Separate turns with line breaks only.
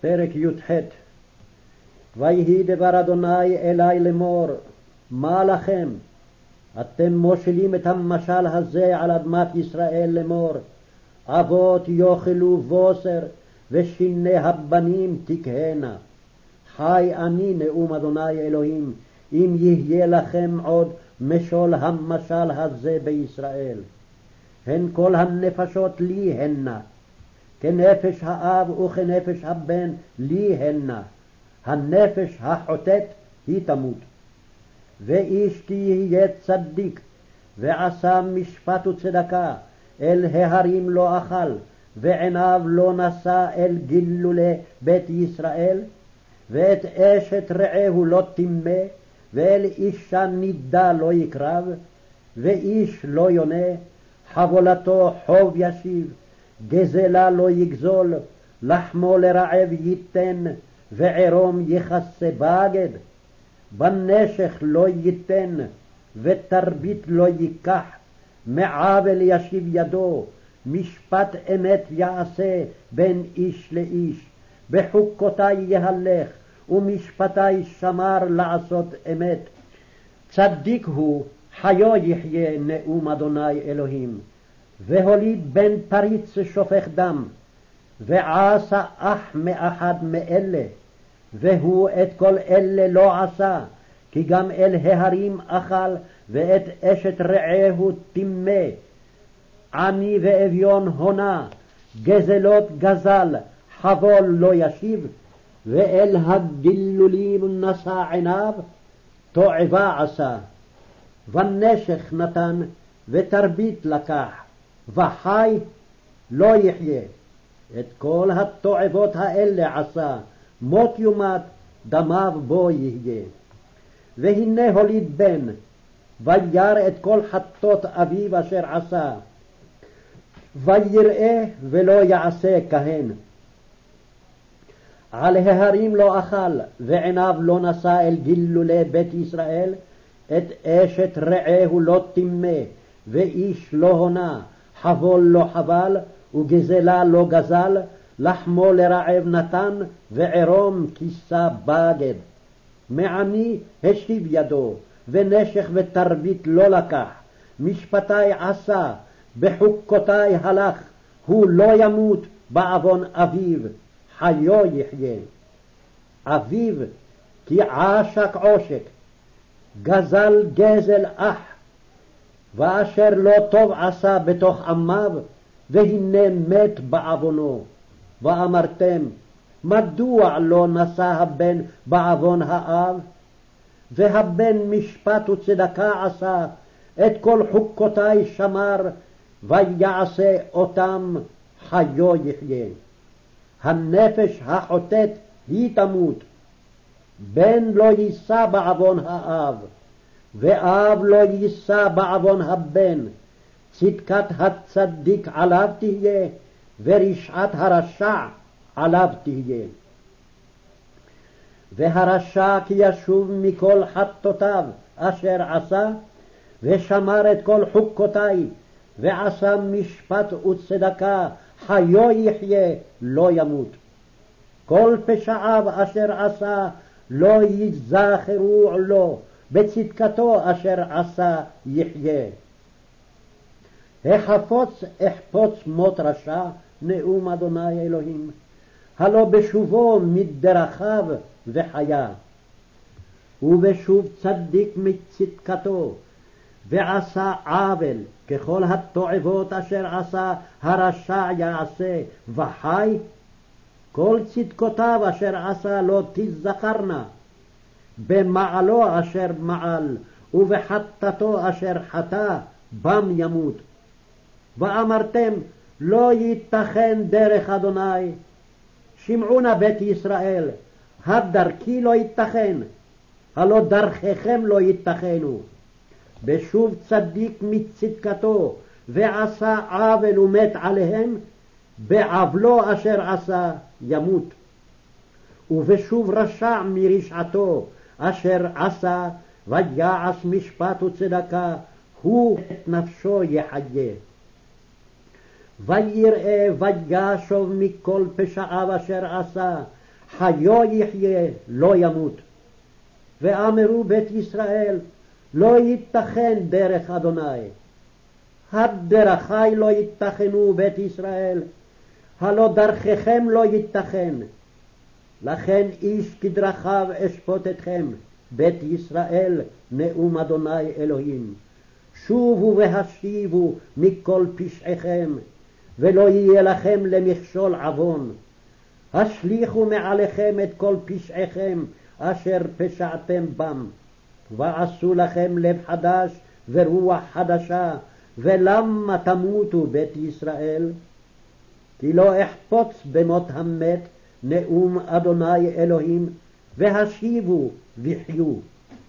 פרק י"ח ויהי דבר אדוני אלי לאמור, מה לכם? אתם מושלים את המשל הזה על אדמת ישראל לאמור, אבות יאכלו בוסר, ושיני הבנים תכהנה. חי אני נאום אדוני אלוהים, אם יהיה לכם עוד משול המשל הזה בישראל. הן כל הנפשות לי הנה, כנפש האב וכנפש הבן לי הנה, הנפש החוטאת היא תמות. ואיש תהיה צדיק, ועשה משפט וצדקה, אל ההרים לא אכל, ועיניו לא נשא אל גילולי בית ישראל, ואת אשת רעהו לא טימא, ואל אישה נידה לא יקרב, ואיש לא יונה, חבולתו חוב ישיב, גזלה לא יגזול, לחמו לרעב ייתן, וערום יכסה בגד. בנשך לא ייתן, ותרבית לא ייקח, מעוול ישיב ידו, משפט אמת יעשה בין איש לאיש, בחוקותי יהלך, ומשפטי שמר לעשות אמת. צדיק הוא, חיו יחיה נאום אדוני אלוהים. והוליד בן פריץ שופך דם, ועשה אח מאחד מאלה, והוא את כל אלה לא עשה, כי גם אל ההרים אכל, ואת אשת רעהו טימא. עני ואביון הונה, גזלות גזל, חבול לא ישיב, ואל הגילולים נשא עיניו, תועבה עשה. ונשך נתן, ותרבית לקח, וחי לא יחיה. את כל התועבות האלה עשה, מות יומת, דמיו בו יהיה. והנה הוליד בן, וירא את כל חטות אביו אשר עשה, ויראה ולא יעשה כהן. על ההרים לא אכל, ועיניו לא נשא אל גילולי בית ישראל, את אשת רעהו לא טימא, ואיש לא הונה, חבול לא חבל, וגזלה לא גזל, לחמו לרעב נתן, וערום כיסה בגד. מעני השיב ידו, ונשך ותרבית לא לקח, משפטי עשה, בחוקותי הלך, הוא לא ימות בעוון אביו, חיו יחיה. אביו כי עשק עושק, גזל גזל אח, ואשר לא טוב עשה בתוך עמיו, והנה מת בעוונו. ואמרתם, מדוע לא נשא הבן בעוון האב? והבן משפט וצדקה עשה, את כל חוקותי שמר, ויעשה אותם חיו יחיה. הנפש החוטאת היא תמות, בן לא יישא בעוון האב, ואב לא יישא בעוון הבן, צדקת הצדיק עליו תהיה, ורשעת הרשע עליו תהיה. והרשע כי ישוב מכל חטאותיו אשר עשה, ושמר את כל חוקותי, ועשה משפט וצדקה, חיו יחיה, לא ימות. כל פשעיו אשר עשה, לא ייזכרו לו, בצדקתו אשר עשה יחיה. החפוץ אחפוץ מות רשע, נאום אדוני אלוהים, הלא בשובו מדרכיו וחיה. ובשוב צדיק מצדקתו, ועשה עוול, ככל התועבות אשר עשה הרשע יעשה, וחי, כל צדקותיו אשר עשה לא תזכרנה, במעלו אשר מעל, ובחטאתו אשר חטא, בם ימות. ואמרתם, לא ייתכן דרך אדוני. שמעו נא בית ישראל, הדרכי לא ייתכן, הלא דרכיכם לא ייתכנו. בשוב צדיק מצדקתו, ועשה עוול ומת עליהם, בעוולו אשר עשה ימות. ובשוב רשע מרשעתו אשר עשה, ויעש משפט וצדקה, הוא את נפשו יחיה. ויראה וישוב מכל פשעיו אשר עשה, חיו יחיה, לא ימות. ואמרו בית ישראל, לא ייתכן דרך אדוני. הדרכי לא ייתכנו בית ישראל, הלא דרככם לא ייתכן. לכן איש כדרכיו אשפוט אתכם, בית ישראל, נאום אדוני אלוהים. שובו והשיבו מכל פשעיכם, ולא יהיה לכם למכשול עוון. השליכו מעליכם את כל פשעיכם אשר פשעתם בם, ועשו לכם לב חדש ורוח חדשה, ולמה תמותו בית ישראל? כי לא אחפוץ במות המת, נאום אדוני אלוהים, והשיבו וחיו.